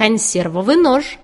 консервовый нож.